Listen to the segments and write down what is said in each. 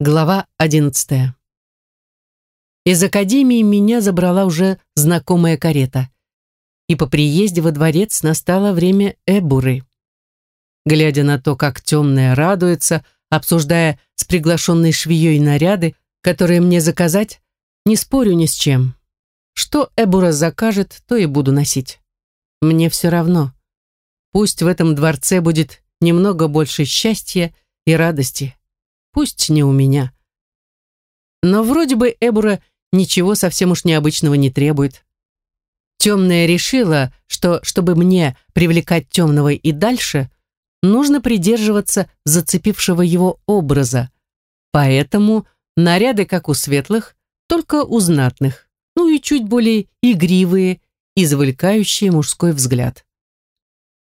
Глава одиннадцатая. Из академии меня забрала уже знакомая карета. И по приезде во дворец настало время Эбуры. Глядя на то, как темная радуется, обсуждая с приглашенной швеей наряды, которые мне заказать, не спорю ни с чем. Что Эбура закажет, то и буду носить. Мне все равно. Пусть в этом дворце будет немного больше счастья и радости. Пусть не у меня. Но вроде бы Эбура ничего совсем уж необычного не требует. Темная решила, что, чтобы мне привлекать темного и дальше, нужно придерживаться зацепившего его образа. Поэтому наряды, как у светлых, только у знатных, ну и чуть более игривые и завлекающие мужской взгляд.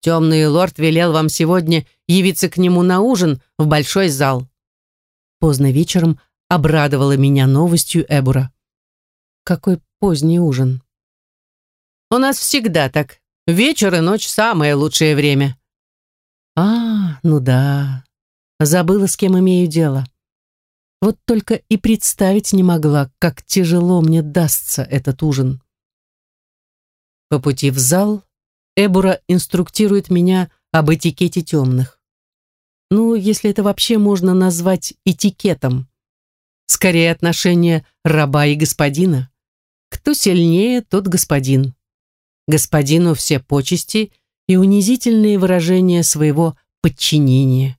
Темный лорд велел вам сегодня явиться к нему на ужин в большой зал поздно вечером обрадовала меня новостью Эбура. Какой поздний ужин. У нас всегда так. Вечер и ночь самое лучшее время. А, ну да. Забыла, с кем имею дело. Вот только и представить не могла, как тяжело мне дастся этот ужин. По пути в зал Эбура инструктирует меня об этикете темных. Ну, если это вообще можно назвать этикетом. Скорее отношение раба и господина. Кто сильнее, тот господин. Господину все почести и унизительные выражения своего подчинения.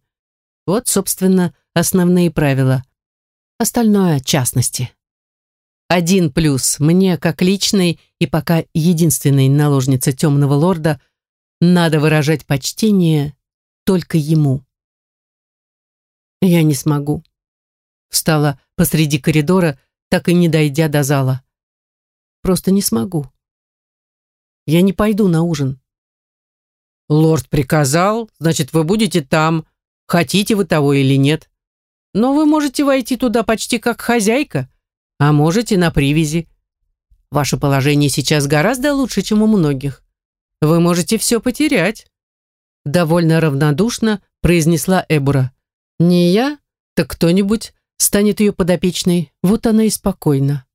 Вот, собственно, основные правила. Остальное – частности. Один плюс. Мне, как личной и пока единственной наложнице темного лорда, надо выражать почтение только ему. Я не смогу. Встала посреди коридора, так и не дойдя до зала. Просто не смогу. Я не пойду на ужин. Лорд приказал, значит, вы будете там, хотите вы того или нет. Но вы можете войти туда почти как хозяйка, а можете на привязи. Ваше положение сейчас гораздо лучше, чем у многих. Вы можете все потерять. Довольно равнодушно произнесла Эбура. Не я, так кто-нибудь станет ее подопечной. Вот она и спокойна.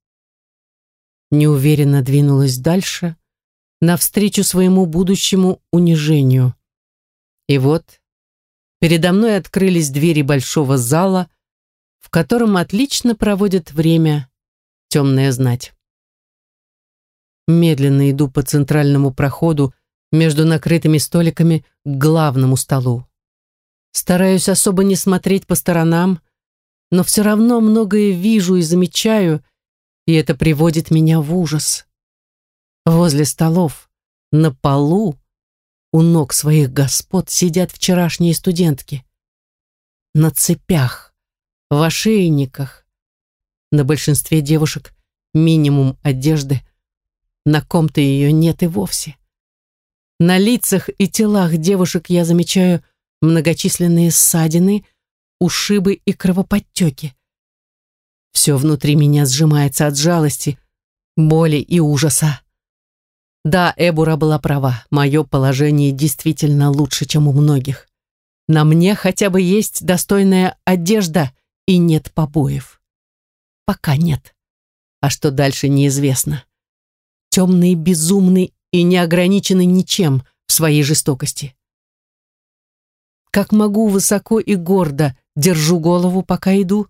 Неуверенно двинулась дальше, навстречу своему будущему унижению. И вот передо мной открылись двери большого зала, в котором отлично проводит время темная знать. Медленно иду по центральному проходу между накрытыми столиками к главному столу. Стараюсь особо не смотреть по сторонам, но все равно многое вижу и замечаю, и это приводит меня в ужас. Возле столов, на полу, у ног своих господ сидят вчерашние студентки. На цепях, в ошейниках. На большинстве девушек минимум одежды, на ком-то ее нет и вовсе. На лицах и телах девушек я замечаю многочисленные ссадины, ушибы и кровоподтеки. Все внутри меня сжимается от жалости, боли и ужаса. Да, Эбура была права, мое положение действительно лучше, чем у многих. На мне хотя бы есть достойная одежда и нет побоев. Пока нет. А что дальше, неизвестно. Темный, безумный и не ограниченный ничем в своей жестокости как могу высоко и гордо держу голову, пока иду,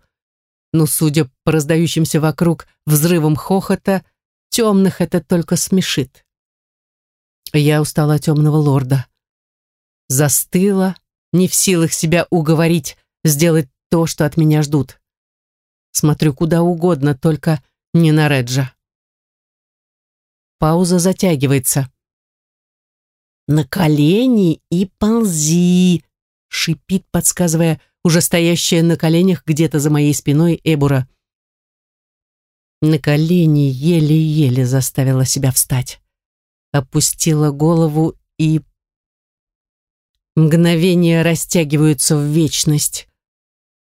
но, судя по раздающимся вокруг взрывам хохота, темных это только смешит. Я устала темного лорда. Застыла, не в силах себя уговорить сделать то, что от меня ждут. Смотрю куда угодно, только не на Реджа. Пауза затягивается. «На колени и ползи!» Шипит, подсказывая уже стоящая на коленях где-то за моей спиной Эбура. На колени еле-еле заставила себя встать. Опустила голову и... Мгновения растягиваются в вечность.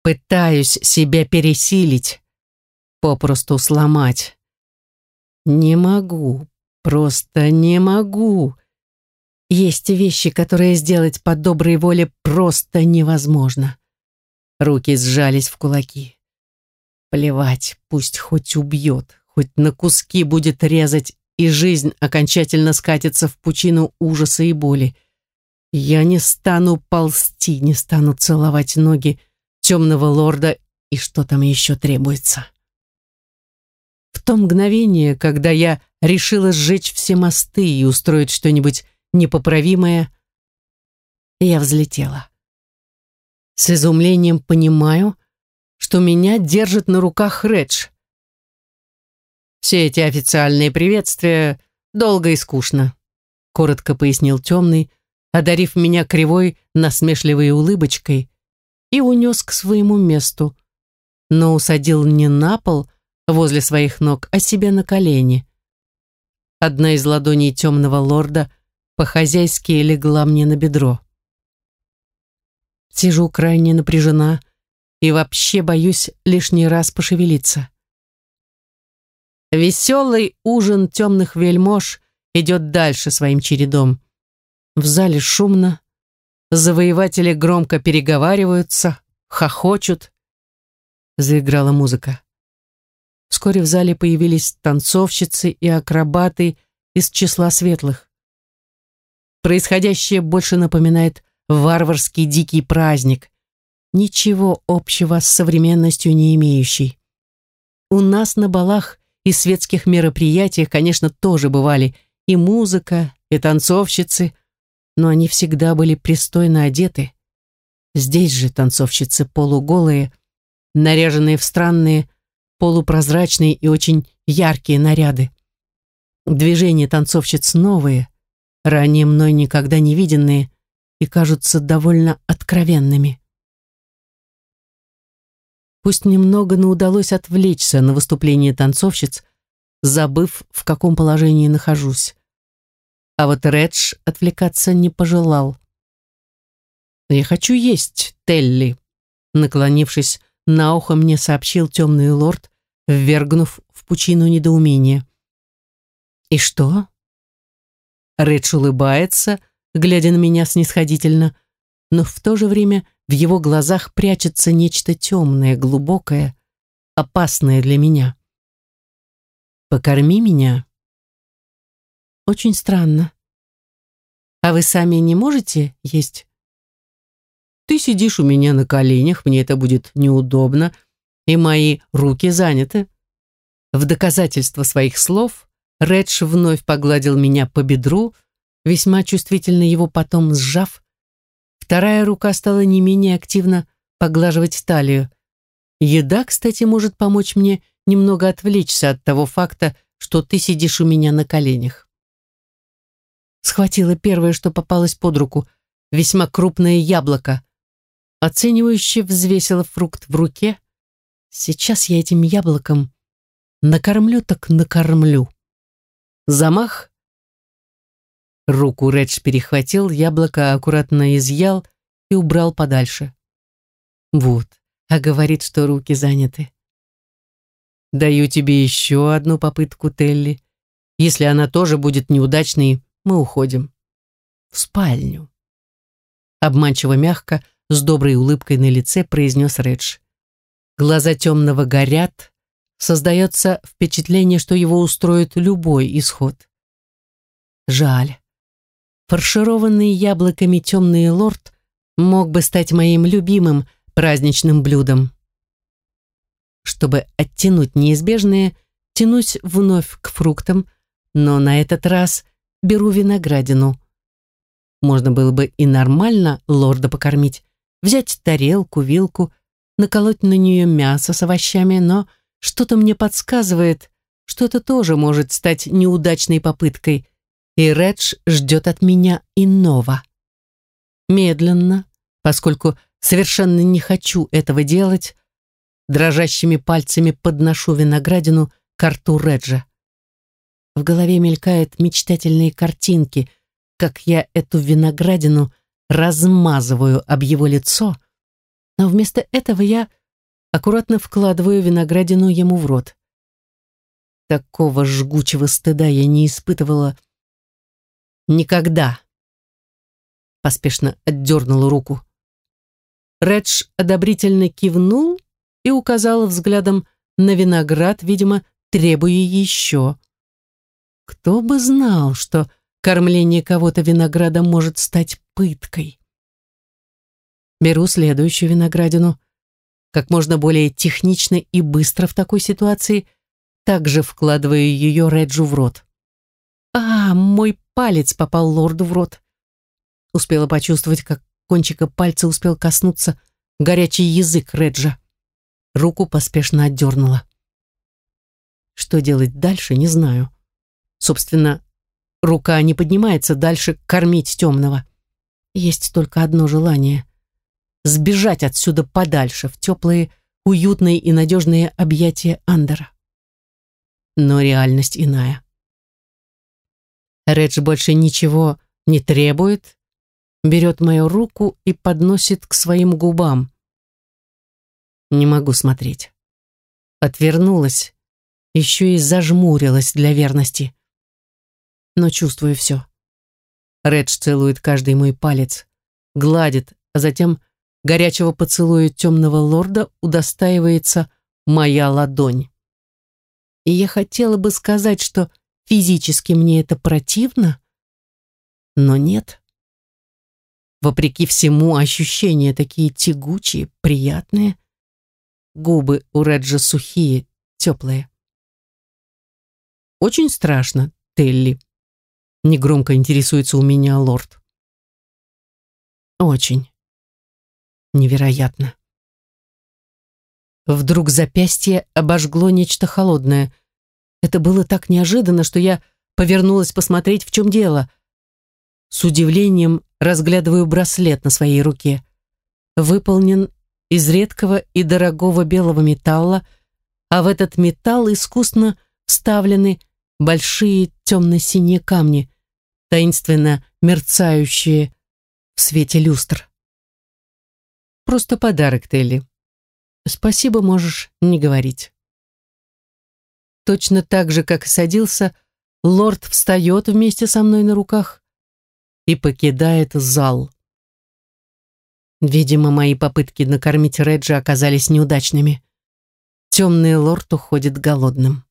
Пытаюсь себя пересилить, попросту сломать. Не могу, просто не могу. Есть вещи, которые сделать по доброй воле просто невозможно. Руки сжались в кулаки. Плевать, пусть хоть убьет, хоть на куски будет резать, и жизнь окончательно скатится в пучину ужаса и боли. Я не стану ползти, не стану целовать ноги темного лорда и что там еще требуется. В то мгновение, когда я решила сжечь все мосты и устроить что-нибудь непоправимое, я взлетела. С изумлением понимаю, что меня держит на руках Редж. «Все эти официальные приветствия долго и скучно», коротко пояснил темный, одарив меня кривой, насмешливой улыбочкой, и унес к своему месту, но усадил не на пол возле своих ног, а себе на колени. Одна из ладоней темного лорда по-хозяйски легла мне на бедро. Сижу крайне напряжена и вообще боюсь лишний раз пошевелиться. Веселый ужин темных вельмож идет дальше своим чередом. В зале шумно, завоеватели громко переговариваются, хохочут. Заиграла музыка. Вскоре в зале появились танцовщицы и акробаты из числа светлых. Происходящее больше напоминает варварский дикий праздник, ничего общего с современностью не имеющий. У нас на балах и светских мероприятиях, конечно, тоже бывали и музыка, и танцовщицы, но они всегда были пристойно одеты. Здесь же танцовщицы полуголые, наряженные в странные, полупрозрачные и очень яркие наряды. Движения танцовщиц новые, ранее мной никогда не виденные и кажутся довольно откровенными. Пусть немного, но удалось отвлечься на выступление танцовщиц, забыв, в каком положении нахожусь. А вот Редж отвлекаться не пожелал. «Я хочу есть, Телли», наклонившись на ухо, мне сообщил темный лорд, ввергнув в пучину недоумения. «И что?» Редж улыбается, глядя на меня снисходительно, но в то же время в его глазах прячется нечто темное, глубокое, опасное для меня. «Покорми меня», очень странно. А вы сами не можете есть? Ты сидишь у меня на коленях, мне это будет неудобно, и мои руки заняты. В доказательство своих слов Редж вновь погладил меня по бедру, весьма чувствительно его потом сжав. Вторая рука стала не менее активно поглаживать талию. Еда, кстати, может помочь мне немного отвлечься от того факта, что ты сидишь у меня на коленях. Схватила первое, что попалось под руку, весьма крупное яблоко. Оценивающе взвесила фрукт в руке. Сейчас я этим яблоком накормлю так накормлю. Замах. Руку Редж перехватил, яблоко аккуратно изъял и убрал подальше. Вот, а говорит, что руки заняты. Даю тебе еще одну попытку, Телли. Если она тоже будет неудачной, мы уходим. В спальню. Обманчиво мягко, с доброй улыбкой на лице произнес Редж. Глаза темного горят, создается впечатление, что его устроит любой исход. Жаль. Фаршированный яблоками темный лорд мог бы стать моим любимым праздничным блюдом. Чтобы оттянуть неизбежное, тянусь вновь к фруктам, но на этот раз беру виноградину. Можно было бы и нормально лорда покормить, взять тарелку, вилку, наколоть на нее мясо с овощами, но что-то мне подсказывает, что это тоже может стать неудачной попыткой, и Редж ждет от меня иного. Медленно, поскольку совершенно не хочу этого делать, дрожащими пальцами подношу виноградину к рту Реджа. В голове мелькают мечтательные картинки, как я эту виноградину размазываю об его лицо, но вместо этого я аккуратно вкладываю виноградину ему в рот. Такого жгучего стыда я не испытывала никогда. Поспешно отдернула руку. Редж одобрительно кивнул и указал взглядом на виноград, видимо, требуя еще. Кто бы знал, что кормление кого-то виноградом может стать пыткой. Беру следующую виноградину. Как можно более технично и быстро в такой ситуации, также вкладываю ее Реджу в рот. А, мой палец попал лорду в рот. Успела почувствовать, как кончика пальца успел коснуться горячий язык Реджа. Руку поспешно отдернула. Что делать дальше, не знаю. Собственно, рука не поднимается дальше кормить темного. Есть только одно желание — сбежать отсюда подальше, в теплые, уютные и надежные объятия Андера. Но реальность иная. Редж больше ничего не требует, берет мою руку и подносит к своим губам. Не могу смотреть. Отвернулась, еще и зажмурилась для верности. Но чувствую все. Редж целует каждый мой палец, гладит, а затем горячего поцелуя темного лорда удостаивается моя ладонь. И я хотела бы сказать, что физически мне это противно, но нет. Вопреки всему, ощущения такие тягучие, приятные. Губы у Реджа сухие, теплые. Очень страшно, Телли. Негромко интересуется у меня лорд. Очень. Невероятно. Вдруг запястье обожгло нечто холодное. Это было так неожиданно, что я повернулась посмотреть, в чем дело. С удивлением разглядываю браслет на своей руке. Выполнен из редкого и дорогого белого металла, а в этот металл искусно вставлены большие темно-синие камни, таинственно мерцающие в свете люстр. Просто подарок, Телли. Спасибо можешь не говорить. Точно так же, как и садился, лорд встает вместе со мной на руках и покидает зал. Видимо, мои попытки накормить Реджа оказались неудачными. Темный лорд уходит голодным.